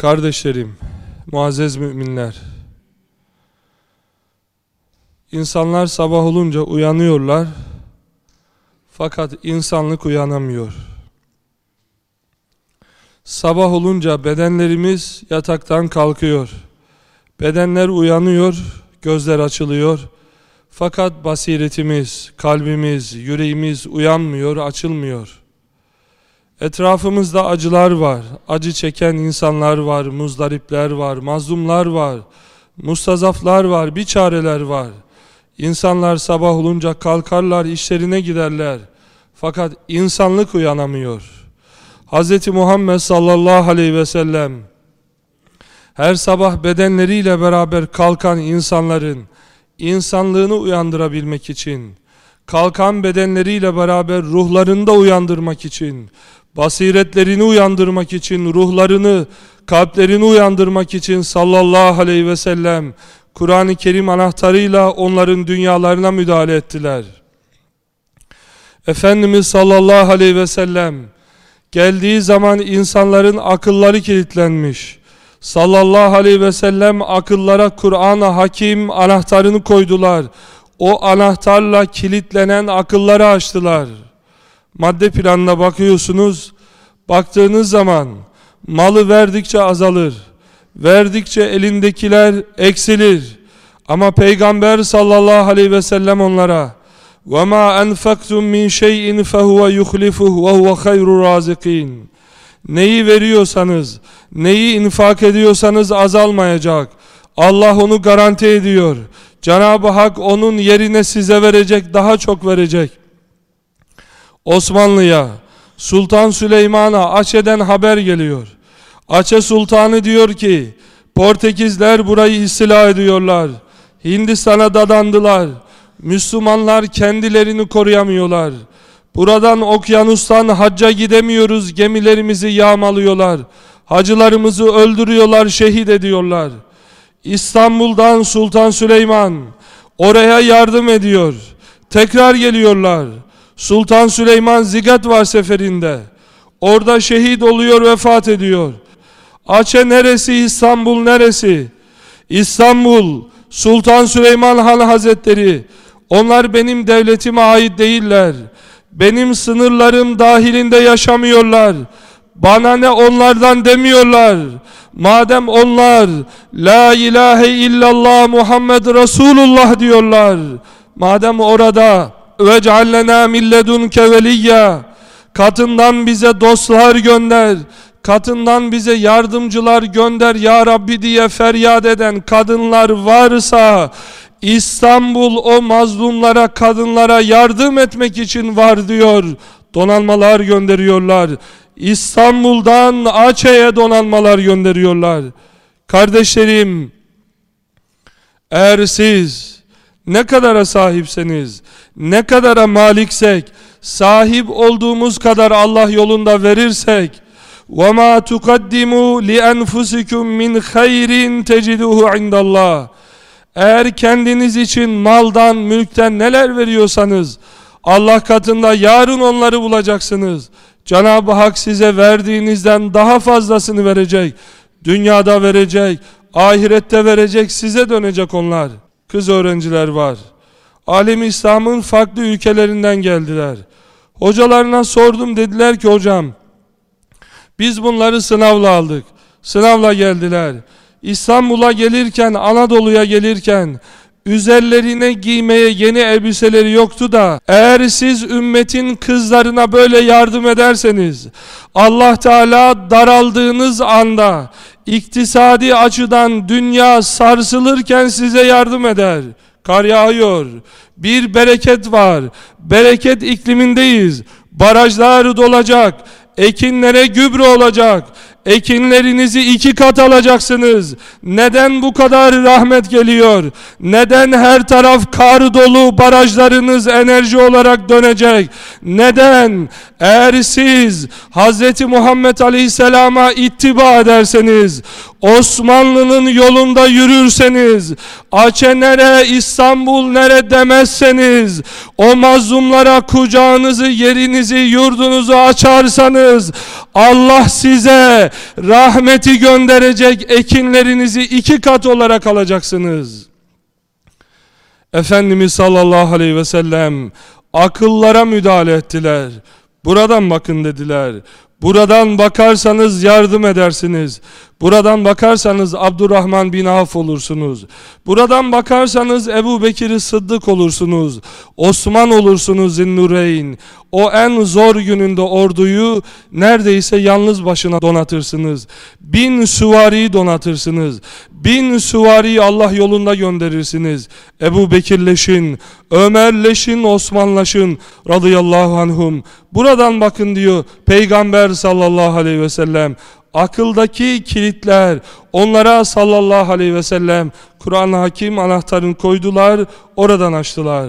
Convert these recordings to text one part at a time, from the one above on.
Kardeşlerim, muazzez müminler. İnsanlar sabah olunca uyanıyorlar. Fakat insanlık uyanamıyor. Sabah olunca bedenlerimiz yataktan kalkıyor. Bedenler uyanıyor, gözler açılıyor. Fakat basiretimiz, kalbimiz, yüreğimiz uyanmıyor, açılmıyor. Etrafımızda acılar var. Acı çeken insanlar var, muzdaripler var, mazlumlar var, mustazaflar var, bir çareler var. İnsanlar sabah olunca kalkarlar, işlerine giderler. Fakat insanlık uyanamıyor. Hz. Muhammed sallallahu aleyhi ve sellem her sabah bedenleriyle beraber kalkan insanların insanlığını uyandırabilmek için, kalkan bedenleriyle beraber ruhlarını da uyandırmak için, basiretlerini uyandırmak için, ruhlarını, kalplerini uyandırmak için sallallahu aleyhi ve sellem Kur'an-ı Kerim anahtarıyla onların dünyalarına müdahale ettiler. Efendimiz sallallahu aleyhi ve sellem geldiği zaman insanların akılları kilitlenmiş. Sallallahu aleyhi ve sellem akıllara Kur'an-ı Hakim anahtarını koydular. O anahtarla kilitlenen akılları açtılar. Madde planına bakıyorsunuz. Baktığınız zaman malı verdikçe azalır. Verdikçe elindekiler eksilir. Ama Peygamber sallallahu aleyhi ve sellem onlara وَمَا أَنْفَقْتُمْ مِنْ شَيْءٍ فَهُوَ يُخْلِفُهُ وَهُوَ خَيْرُ رَازِقِينَ Neyi veriyorsanız, neyi infak ediyorsanız azalmayacak. Allah onu garanti ediyor. Cenab-ı Hak onun yerine size verecek, daha çok verecek. Osmanlı'ya, Sultan Süleyman'a Açe'den haber geliyor. Açe Sultanı diyor ki, Portekizler burayı istila ediyorlar. Hindistan'a dadandılar. Müslümanlar kendilerini koruyamıyorlar. Buradan okyanustan hacca gidemiyoruz, gemilerimizi yağmalıyorlar. Hacılarımızı öldürüyorlar, şehit ediyorlar. İstanbul'dan Sultan Süleyman oraya yardım ediyor. Tekrar geliyorlar. Sultan Süleyman Zigat seferinde. Orada şehit oluyor, vefat ediyor. Açe neresi, İstanbul neresi? İstanbul, Sultan Süleyman Han Hazretleri. Onlar benim devletime ait değiller. Benim sınırlarım dahilinde yaşamıyorlar. Bana ne onlardan demiyorlar. Madem onlar La ilahe illallah Muhammed Resulullah diyorlar. Madem orada ve ceallena milledunke veliyya katından bize dostlar gönder. Katından bize yardımcılar gönder ya Rabbi diye feryat eden kadınlar varsa İstanbul o mazlumlara kadınlara yardım etmek için var diyor. Donanmalar gönderiyorlar. İstanbul'dan Açe'ye donanmalar gönderiyorlar. Kardeşlerim eğer siz ne kadara sahipseniz ne kadara maliksek sahip olduğumuz kadar Allah yolunda verirsek وَمَا تُقَدِّمُوا لِأَنْفُسِكُمْ مِنْ خَيْرٍ تَجِدُهُ عِنْدَ اللّٰهِ Eğer kendiniz için maldan, mülkten neler veriyorsanız Allah katında yarın onları bulacaksınız. Cenab-ı Hak size verdiğinizden daha fazlasını verecek. Dünyada verecek, ahirette verecek, size dönecek onlar. Kız öğrenciler var. Alem İslam'ın farklı ülkelerinden geldiler. Hocalarına sordum dediler ki hocam biz bunları sınavla aldık. Sınavla geldiler. İstanbul'a gelirken, Anadolu'ya gelirken üzerlerine giymeye yeni elbiseleri yoktu da eğer siz ümmetin kızlarına böyle yardım ederseniz Allah Teala daraldığınız anda iktisadi açıdan dünya sarsılırken size yardım eder. Kar yağıyor. Bir bereket var. Bereket iklimindeyiz. Barajlar dolacak. Ekinlere gübre olacak. Ekinlerinizi iki kat alacaksınız. Neden bu kadar rahmet geliyor? Neden her taraf kar dolu barajlarınız enerji olarak dönecek? Neden? Eğer siz Hz. Muhammed Aleyhisselam'a ittiba ederseniz, Osmanlı'nın yolunda yürürseniz, Açe nere, İstanbul nere demezseniz, o mazlumlara kucağınızı, yerinizi, yurdunuzu açarsanız, Allah size rahmeti gönderecek ekinlerinizi iki kat olarak alacaksınız. Efendimiz sallallahu aleyhi ve sellem akıllara müdahale ettiler. Buradan bakın dediler. Buradan bakarsanız yardım edersiniz. Buradan bakarsanız Abdurrahman bin Avf olursunuz. Buradan bakarsanız Ebu Bekir Sıddık olursunuz. Osman olursunuz Zinnureyn. O en zor gününde orduyu neredeyse yalnız başına donatırsınız. Bin süvari donatırsınız. Bin süvari Allah yolunda gönderirsiniz. Ebu Bekirleşin, Ömerleşin, Osmanlaşın radıyallahu anhum. Buradan bakın diyor Peygamber sallallahu aleyhi ve sellem akıldaki kilitler onlara sallallahu aleyhi ve sellem Kur'an-ı Hakim anahtarını koydular oradan açtılar.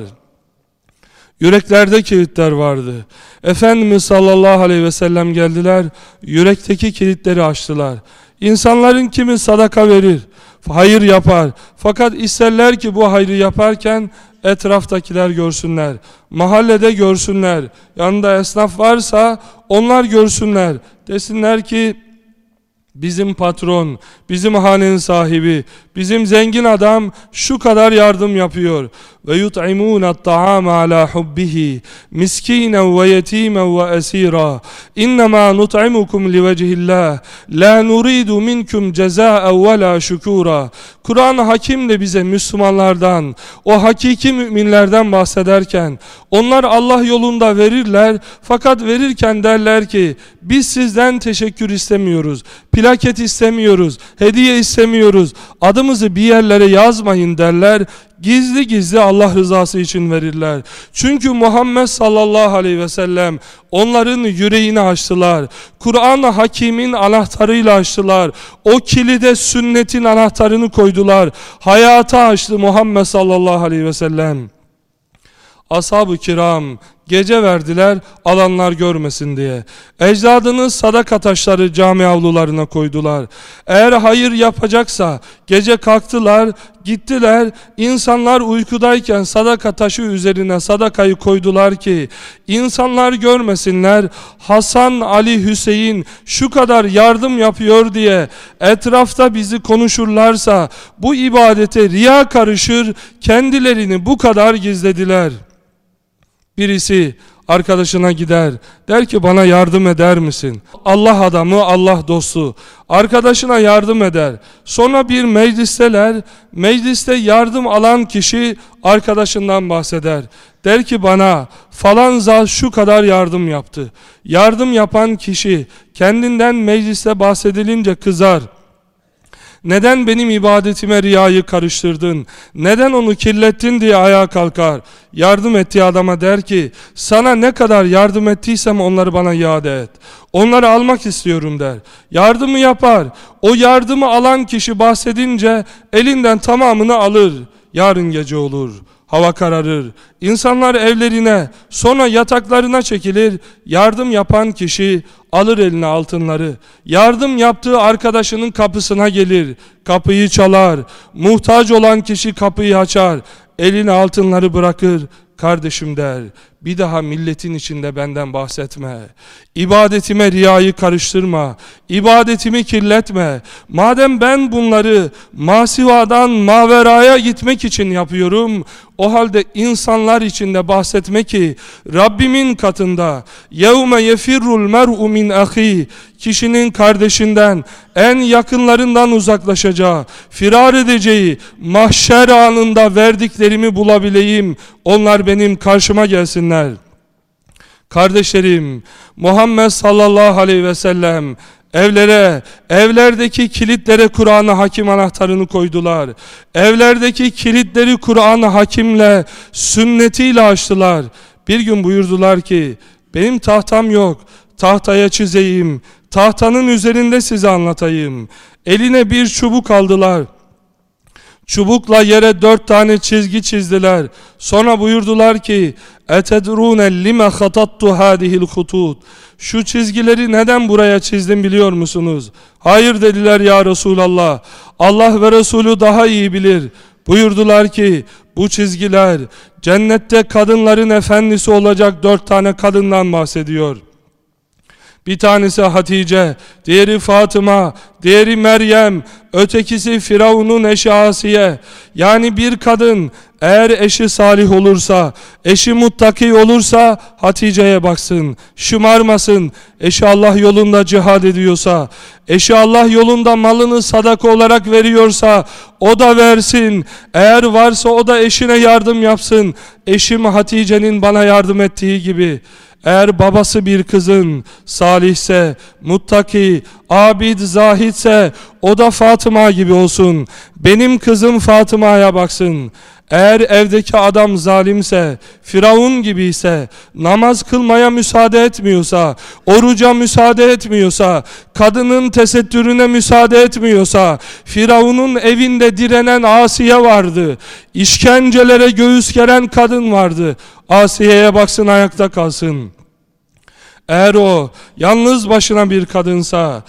Yüreklerde kilitler vardı. Efendimiz sallallahu aleyhi ve sellem geldiler yürekteki kilitleri açtılar. İnsanların kimi sadaka verir, hayır yapar. Fakat isterler ki bu hayrı yaparken etraftakiler görsünler. Mahallede görsünler. Yanında esnaf varsa onlar görsünler. Desinler ki Bizim patron, bizim hanenin sahibi, bizim zengin adam şu kadar yardım yapıyor. Ve yut'imun at-ta'am ala hubbihi miskinen ve yetimen ve esira. İnnemâ nut'imukum livecihillah. La nuridu minkum cezâen ve la şükûra. Kur'an-ı Hakim de bize Müslümanlardan, o hakiki müminlerden bahsederken, onlar Allah yolunda verirler, fakat verirken derler ki, biz sizden teşekkür istemiyoruz, plaket istemiyoruz, hediye istemiyoruz, adımızı bir yerlere yazmayın derler, gizli gizli Allah rızası için verirler. Çünkü Muhammed sallallahu aleyhi ve sellem onların yüreğini açtılar. Kur'an-ı Hakim'in anahtarıyla açtılar. O kilide sünnetin anahtarını koydular. Hayata açtı Muhammed sallallahu aleyhi ve sellem. Ashab-ı kiram gece verdiler alanlar görmesin diye. Ecdadınız sadaka taşları cami avlularına koydular. Eğer hayır yapacaksa gece kalktılar gittiler insanlar uykudayken sadaka taşı üzerine sadakayı koydular ki insanlar görmesinler Hasan Ali Hüseyin şu kadar yardım yapıyor diye etrafta bizi konuşurlarsa bu ibadete riya karışır kendilerini bu kadar gizlediler. Birisi arkadaşına gider der ki bana yardım eder misin? Allah adamı Allah dostu arkadaşına yardım eder. Sonra bir meclisteler mecliste yardım alan kişi arkadaşından bahseder. Der ki bana falan zat şu kadar yardım yaptı. Yardım yapan kişi kendinden mecliste bahsedilince kızar. Neden benim ibadetime riyayı karıştırdın? Neden onu kirlettin diye ayağa kalkar. Yardım ettiği adama der ki sana ne kadar yardım ettiysem onları bana iade et. Onları almak istiyorum der. Yardımı yapar. O yardımı alan kişi bahsedince elinden tamamını alır. Yarın gece olur. Hava kararır. İnsanlar evlerine, sonra yataklarına çekilir. Yardım yapan kişi alır eline altınları. Yardım yaptığı arkadaşının kapısına gelir. Kapıyı çalar. Muhtaç olan kişi kapıyı açar. Eline altınları bırakır. Kardeşim der, bir daha milletin içinde benden bahsetme. İbadetime riyayı karıştırma. İbadetimi kirletme. Madem ben bunları masivadan maveraya gitmek için yapıyorum, o halde insanlar içinde bahsetme ki Rabbimin katında yevme yefirrul mer'u min ahi kişinin kardeşinden en yakınlarından uzaklaşacağı, firar edeceği mahşer anında verdiklerimi bulabileyim. Onlar benim karşıma gelsinler. Kardeşlerim, Muhammed sallallahu aleyhi ve sellem Evlere, evlerdeki kilitlere Kur'an-ı Hakim anahtarını koydular. Evlerdeki kilitleri Kur'an-ı Hakim'le, sünnetiyle açtılar. Bir gün buyurdular ki, benim tahtam yok, tahtaya çizeyim, tahtanın üzerinde size anlatayım. Eline bir çubuk aldılar. Çubukla yere dört tane çizgi çizdiler. Sonra buyurdular ki etedrune lime hatattu hadihil hutut. Şu çizgileri neden buraya çizdim biliyor musunuz? Hayır dediler ya Resulallah. Allah ve Resulü daha iyi bilir. Buyurdular ki bu çizgiler cennette kadınların efendisi olacak dört tane kadından bahsediyor. Bir tanesi Hatice, diğeri Fatıma, diğeri Meryem, ötekisi Firavun'un eşi Asiye. Yani bir kadın eğer eşi salih olursa, eşi muttaki olursa Hatice'ye baksın, şımarmasın. Eşi Allah yolunda cihad ediyorsa, eşi Allah yolunda malını sadaka olarak veriyorsa o da versin. Eğer varsa o da eşine yardım yapsın. Eşim Hatice'nin bana yardım ettiği gibi. Eğer babası bir kızın salihse, muttaki, abid, zahitse o da Fatıma gibi olsun. Benim kızım Fatıma'ya baksın. Eğer evdeki adam zalimse, Firavun gibi ise, namaz kılmaya müsaade etmiyorsa, oruca müsaade etmiyorsa, kadının tesettürüne müsaade etmiyorsa, Firavun'un evinde direnen Asiye vardı. İşkencelere göğüs geren kadın vardı. Asiye'ye baksın ayakta kalsın. Eğer o yalnız başına bir kadınsa,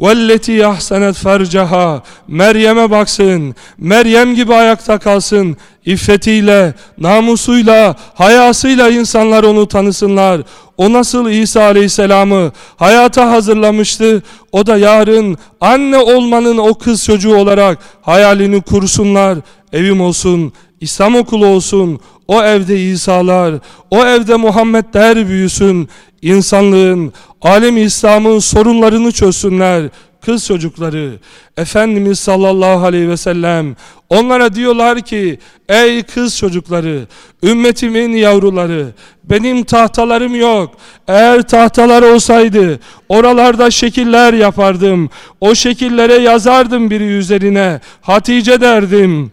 وَالَّتِي ahsenet fercaha Meryem'e baksın. Meryem gibi ayakta kalsın. İffetiyle, namusuyla, hayasıyla insanlar onu tanısınlar. O nasıl İsa Aleyhisselam'ı hayata hazırlamıştı. O da yarın anne olmanın o kız çocuğu olarak hayalini kursunlar. Evim olsun, İslam okulu olsun, o evde İsa'lar, o evde Muhammedler büyüsün, insanlığın, alem İslam'ın sorunlarını çözsünler, kız çocukları. Efendimiz sallallahu aleyhi ve sellem onlara diyorlar ki, ey kız çocukları, ümmetimin yavruları, benim tahtalarım yok. Eğer tahtalar olsaydı, oralarda şekiller yapardım. O şekillere yazardım biri üzerine, Hatice derdim.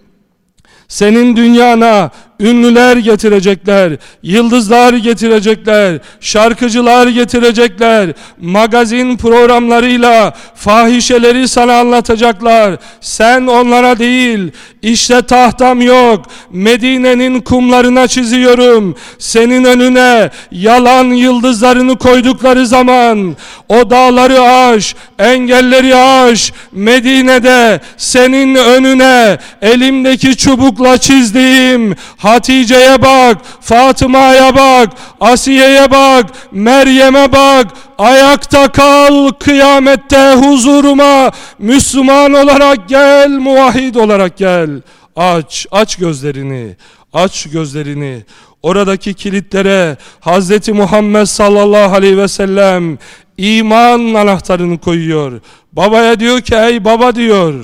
Senin dünyana ünlüler getirecekler, yıldızlar getirecekler, şarkıcılar getirecekler, magazin programlarıyla fahişeleri sana anlatacaklar. Sen onlara değil, işte tahtam yok, Medine'nin kumlarına çiziyorum. Senin önüne yalan yıldızlarını koydukları zaman, o dağları aş, engelleri aş, Medine'de senin önüne elimdeki çubukla çizdiğim Hatice'ye bak, Fatıma'ya bak, Asiye'ye bak, Meryem'e bak. Ayakta kal kıyamette huzuruma. Müslüman olarak gel, muvahhid olarak gel. Aç, aç gözlerini. Aç gözlerini. Oradaki kilitlere Hz. Muhammed sallallahu aleyhi ve sellem iman anahtarını koyuyor. Babaya diyor ki ey baba diyor.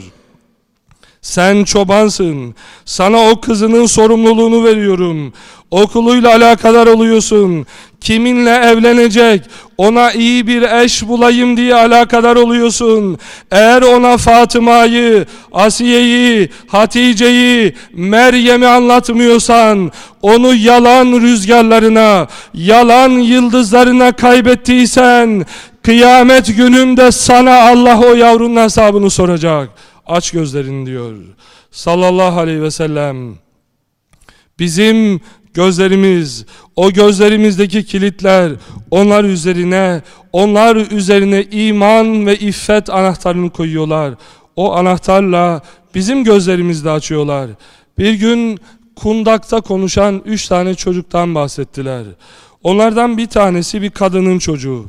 Sen çobansın. Sana o kızının sorumluluğunu veriyorum. Okuluyla alakadar oluyorsun. Kiminle evlenecek? Ona iyi bir eş bulayım diye alakadar oluyorsun. Eğer ona Fatıma'yı, Asiye'yi, Hatice'yi, Meryem'i anlatmıyorsan, onu yalan rüzgarlarına, yalan yıldızlarına kaybettiysen, kıyamet gününde sana Allah o yavrunun hesabını soracak. Aç gözlerini diyor. Sallallahu aleyhi ve sellem. Bizim gözlerimiz, o gözlerimizdeki kilitler, onlar üzerine, onlar üzerine iman ve iffet anahtarını koyuyorlar. O anahtarla bizim gözlerimizi de açıyorlar. Bir gün kundakta konuşan üç tane çocuktan bahsettiler. Onlardan bir tanesi bir kadının çocuğu.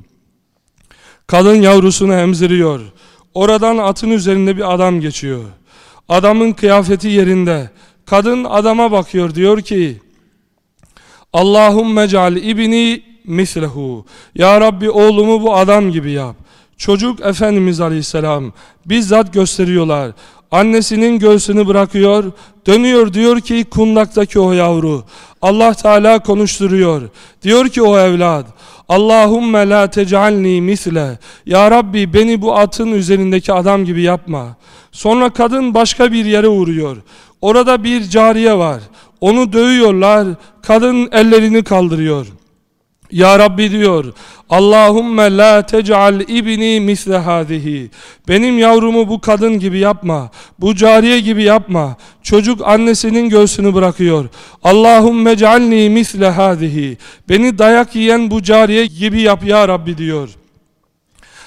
Kadın yavrusunu emziriyor. Oradan atın üzerinde bir adam geçiyor. Adamın kıyafeti yerinde. Kadın adama bakıyor diyor ki Allahümme cal ibni mislehu. Ya Rabbi oğlumu bu adam gibi yap. Çocuk Efendimiz Aleyhisselam bizzat gösteriyorlar. Annesinin göğsünü bırakıyor, dönüyor diyor ki kundaktaki o yavru. Allah Teala konuşturuyor. Diyor ki o evlad, Allahümme la tecalni misle. Ya Rabbi beni bu atın üzerindeki adam gibi yapma. Sonra kadın başka bir yere uğruyor. Orada bir cariye var. Onu dövüyorlar. Kadın ellerini kaldırıyor. Ya Rabbi diyor Allahümme la tec'al ibni misle hadihi Benim yavrumu bu kadın gibi yapma Bu cariye gibi yapma Çocuk annesinin göğsünü bırakıyor Allahümme cealni misle hadihi Beni dayak yiyen bu cariye gibi yap ya Rabbi diyor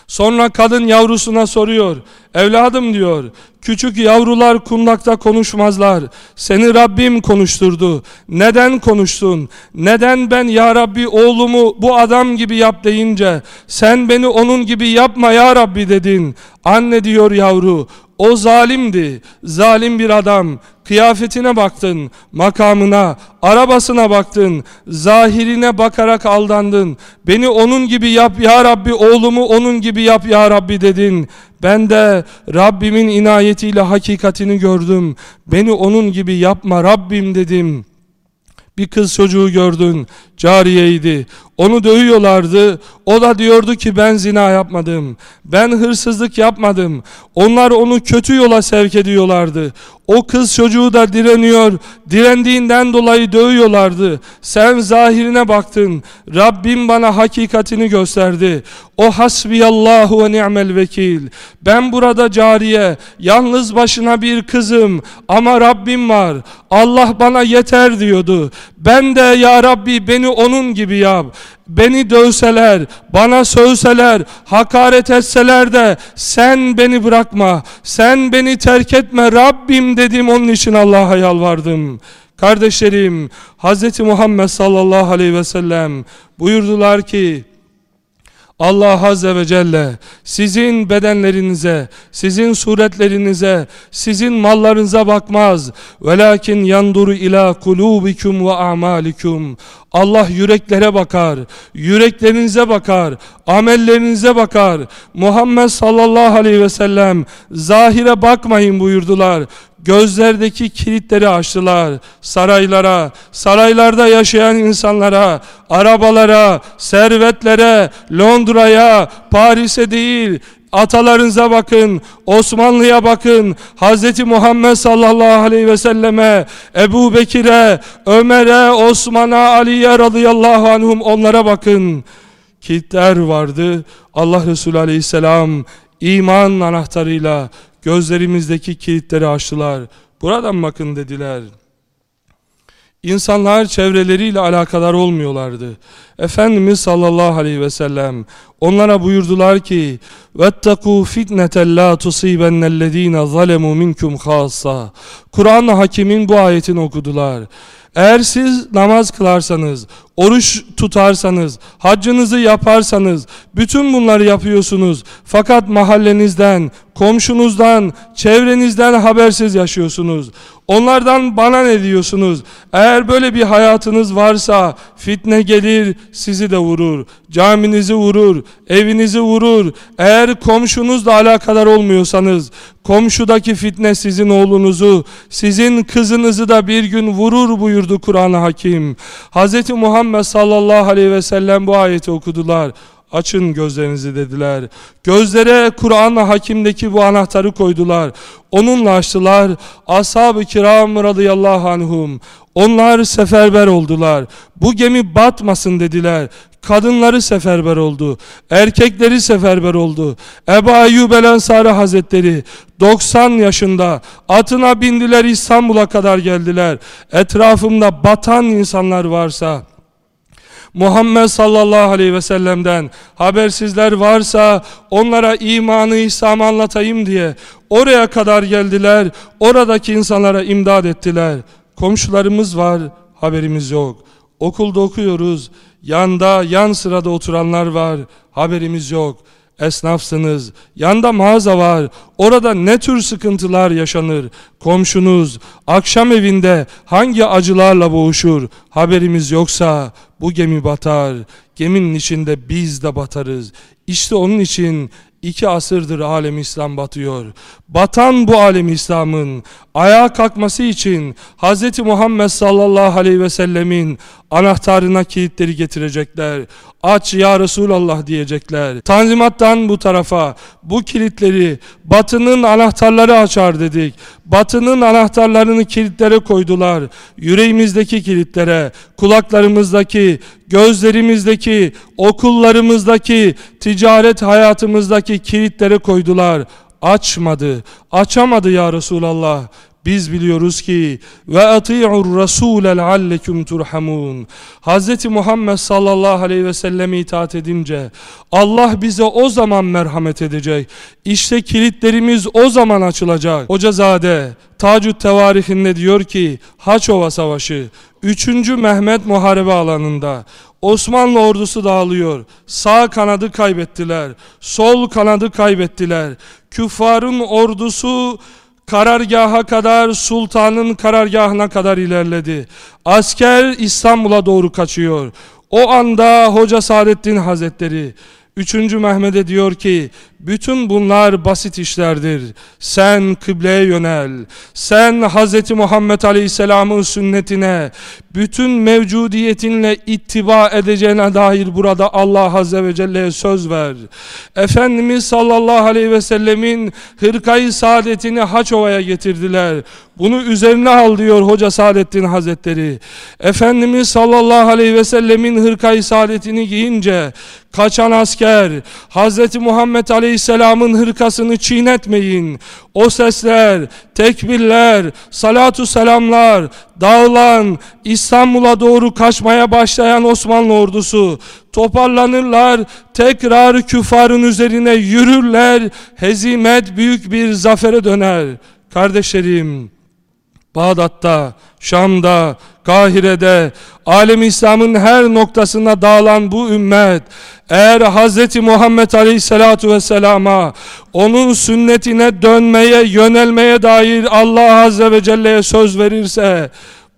Sonra kadın yavrusuna soruyor. Evladım diyor. Küçük yavrular kundakta konuşmazlar. Seni Rabbim konuşturdu. Neden konuştun? Neden ben ya Rabbi oğlumu bu adam gibi yap deyince sen beni onun gibi yapma ya Rabbi dedin. Anne diyor yavru. O zalimdi. Zalim bir adam. Kıyafetine baktın, makamına, arabasına baktın, zahirine bakarak aldandın. Beni onun gibi yap ya Rabbi, oğlumu onun gibi yap ya Rabbi dedin. Ben de Rabbimin inayetiyle hakikatini gördüm. Beni onun gibi yapma Rabbim dedim. Bir kız çocuğu gördün, cariyeydi. Onu dövüyorlardı. O da diyordu ki ben zina yapmadım. Ben hırsızlık yapmadım. Onlar onu kötü yola sevk ediyorlardı. O kız çocuğu da direniyor. Direndiğinden dolayı dövüyorlardı. Sen zahirine baktın. Rabbim bana hakikatini gösterdi. O hasbiyallahu ve ni'mel vekil. Ben burada cariye, yalnız başına bir kızım ama Rabbim var. Allah bana yeter diyordu. Ben de ya Rabbi beni onun gibi yap. Beni dövseler, bana sövseler, hakaret etseler de sen beni bırakma, sen beni terk etme Rabbim dedim onun için Allah'a yalvardım. Kardeşlerim, Hz. Muhammed sallallahu aleyhi ve sellem buyurdular ki, Allah Azze ve Celle sizin bedenlerinize, sizin suretlerinize, sizin mallarınıza bakmaz. Velakin yanduru ila kulubikum ve amalikum. Allah yüreklere bakar, yüreklerinize bakar, amellerinize bakar. Muhammed sallallahu aleyhi ve sellem zahire bakmayın buyurdular gözlerdeki kilitleri açtılar. Saraylara, saraylarda yaşayan insanlara, arabalara, servetlere, Londra'ya, Paris'e değil, atalarınıza bakın, Osmanlı'ya bakın, Hz. Muhammed sallallahu aleyhi ve selleme, Ebu Bekir'e, Ömer'e, Osman'a, Ali'ye radıyallahu anhum onlara bakın. Kilitler vardı. Allah Resulü aleyhisselam iman anahtarıyla Gözlerimizdeki kilitleri açtılar. Buradan bakın dediler. İnsanlar çevreleriyle alakadar olmuyorlardı. Efendimiz sallallahu aleyhi ve sellem onlara buyurdular ki وَاتَّقُوا فِتْنَةً لَا تُصِيبَنَّ الَّذ۪ينَ ظَلَمُوا مِنْكُمْ خَاصًا Kur'an-ı Hakim'in bu ayetini okudular. Eğer siz namaz kılarsanız, oruç tutarsanız, haccınızı yaparsanız, bütün bunları yapıyorsunuz. Fakat mahallenizden, komşunuzdan, çevrenizden habersiz yaşıyorsunuz. Onlardan bana ne diyorsunuz? Eğer böyle bir hayatınız varsa fitne gelir sizi de vurur. Caminizi vurur, evinizi vurur. Eğer komşunuzla alakadar olmuyorsanız komşudaki fitne sizin oğlunuzu, sizin kızınızı da bir gün vurur buyurdu Kur'an-ı Hakim. Hz. Muhammed sallallahu aleyhi ve sellem bu ayeti okudular. Açın gözlerinizi dediler. Gözlere Kur'an-ı Hakim'deki bu anahtarı koydular. Onunla açtılar. Ashab-ı kiram radıyallahu anhum. Onlar seferber oldular. Bu gemi batmasın dediler. Kadınları seferber oldu. Erkekleri seferber oldu. Ebu Ayyub el Ensari Hazretleri 90 yaşında atına bindiler İstanbul'a kadar geldiler. Etrafımda batan insanlar varsa Muhammed sallallahu aleyhi ve sellem'den habersizler varsa onlara imanı İslam'ı anlatayım diye oraya kadar geldiler. Oradaki insanlara imdad ettiler. Komşularımız var haberimiz yok. Okulda okuyoruz. Yanda yan sırada oturanlar var haberimiz yok esnafsınız, yanda mağaza var, orada ne tür sıkıntılar yaşanır, komşunuz, akşam evinde hangi acılarla boğuşur, haberimiz yoksa bu gemi batar, geminin içinde biz de batarız. İşte onun için iki asırdır alem İslam batıyor. Batan bu alem İslam'ın ayağa kalkması için Hz. Muhammed sallallahu aleyhi ve sellemin anahtarına kilitleri getirecekler. Aç ya Resulallah diyecekler. Tanzimattan bu tarafa bu kilitleri batının anahtarları açar dedik. Batının anahtarlarını kilitlere koydular. Yüreğimizdeki kilitlere, kulaklarımızdaki, gözlerimizdeki, okullarımızdaki, ticaret hayatımızdaki kilitlere koydular. Açmadı, açamadı ya Resulallah. Biz biliyoruz ki ve ati'ur rasule leallekum turhamun. Hz. Muhammed sallallahu aleyhi ve selleme itaat edince Allah bize o zaman merhamet edecek. İşte kilitlerimiz o zaman açılacak. Hocazade Tacüt Tevarihinde diyor ki Haçova Savaşı 3. Mehmet Muharebe alanında Osmanlı ordusu dağılıyor. Sağ kanadı kaybettiler. Sol kanadı kaybettiler. Küffarın ordusu karargaha kadar sultanın karargahına kadar ilerledi. Asker İstanbul'a doğru kaçıyor. O anda Hoca Saadettin Hazretleri 3. Mehmet'e diyor ki bütün bunlar basit işlerdir. Sen kıbleye yönel. Sen Hz. Muhammed Aleyhisselam'ın sünnetine bütün mevcudiyetinle ittiba edeceğine dair burada Allah Azze ve Celle'ye söz ver. Efendimiz sallallahu aleyhi ve sellemin hırkayı saadetini Haçova'ya getirdiler. Bunu üzerine al diyor Hoca Saadettin Hazretleri. Efendimiz sallallahu aleyhi ve sellemin hırkayı saadetini giyince kaçan asker Hz. Muhammed Aleyhisselam'ın hırkasını çiğnetmeyin. O sesler, tekbirler, salatu selamlar, dağılan, İstanbul'a doğru kaçmaya başlayan Osmanlı ordusu toparlanırlar, tekrar küfarın üzerine yürürler, hezimet büyük bir zafere döner. Kardeşlerim, Bağdat'ta, Şam'da, Kahire'de, alem İslam'ın her noktasında dağılan bu ümmet, eğer Hz. Muhammed Aleyhisselatu Vesselam'a, onun sünnetine dönmeye, yönelmeye dair Allah Azze ve Celle'ye söz verirse,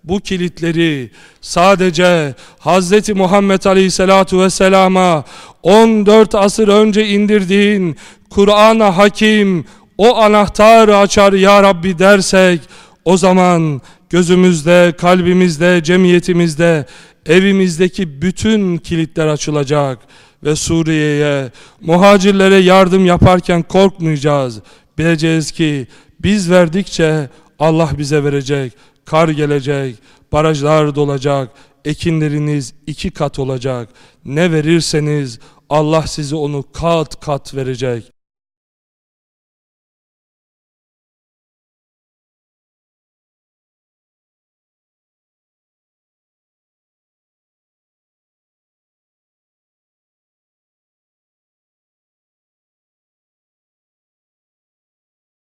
bu kilitleri sadece Hz. Muhammed Aleyhisselatu Vesselam'a 14 asır önce indirdiğin Kur'an-ı Hakim o anahtar açar ya Rabbi dersek o zaman gözümüzde, kalbimizde, cemiyetimizde, evimizdeki bütün kilitler açılacak ve Suriye'ye, muhacirlere yardım yaparken korkmayacağız. Bileceğiz ki biz verdikçe Allah bize verecek, kar gelecek, barajlar dolacak, ekinleriniz iki kat olacak. Ne verirseniz Allah size onu kat kat verecek.